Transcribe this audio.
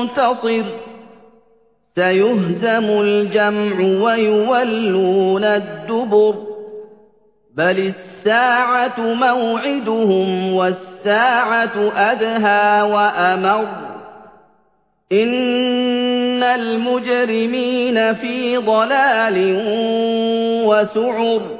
مُّنتَصِرٌ سَيُهْزَمُ الْجَمْعُ وَيُوَلُّونَ الدُّبُرَ. بَلِ السَّاعَةُ مَوْعِدُهُمْ وَالسَّاعَةُ أَدْهَىٰ وَأَمَرُّ. إِنَّ الْمُجْرِمِينَ فِي ضَلَالٍ وَسُعُرٍ.